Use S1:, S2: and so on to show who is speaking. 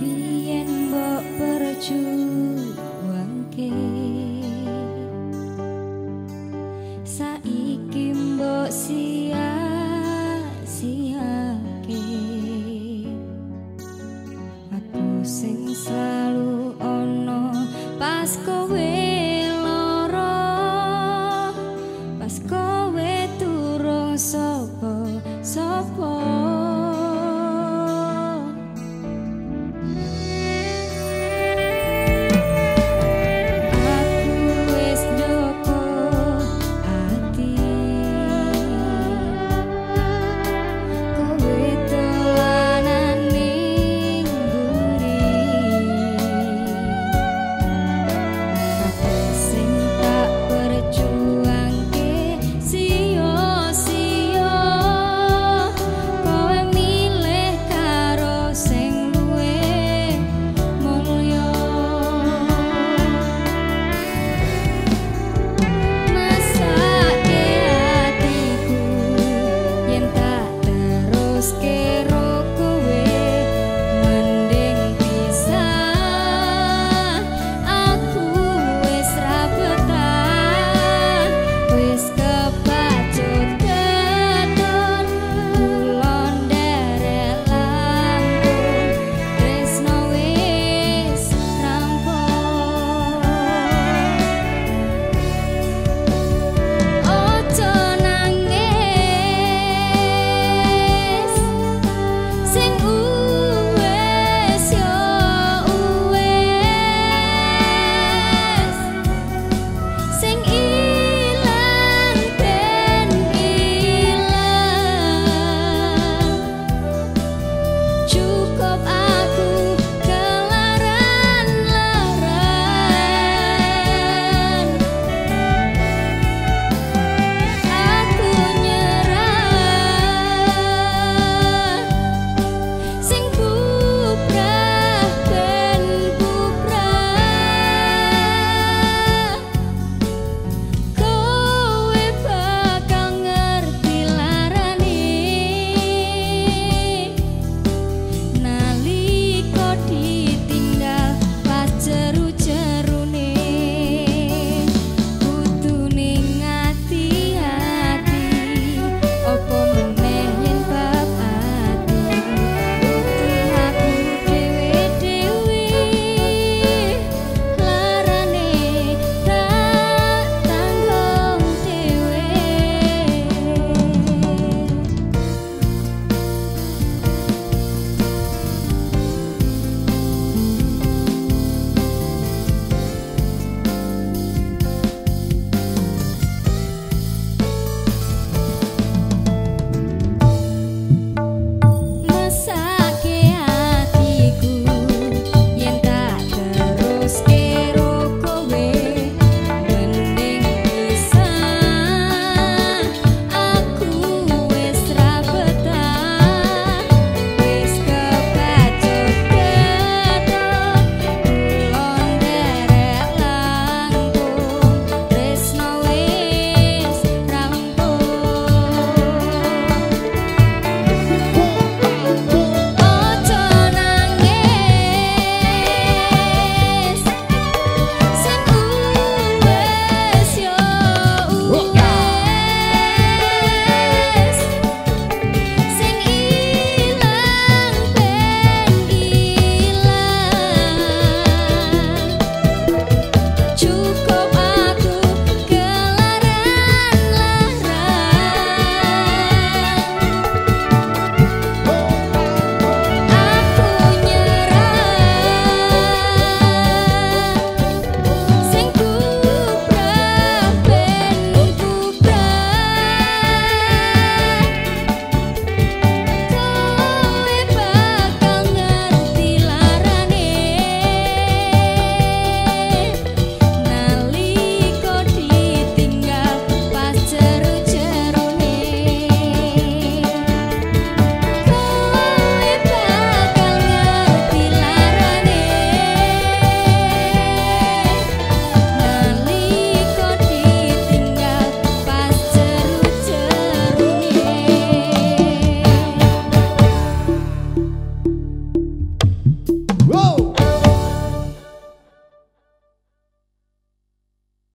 S1: Biyen mbok percuma.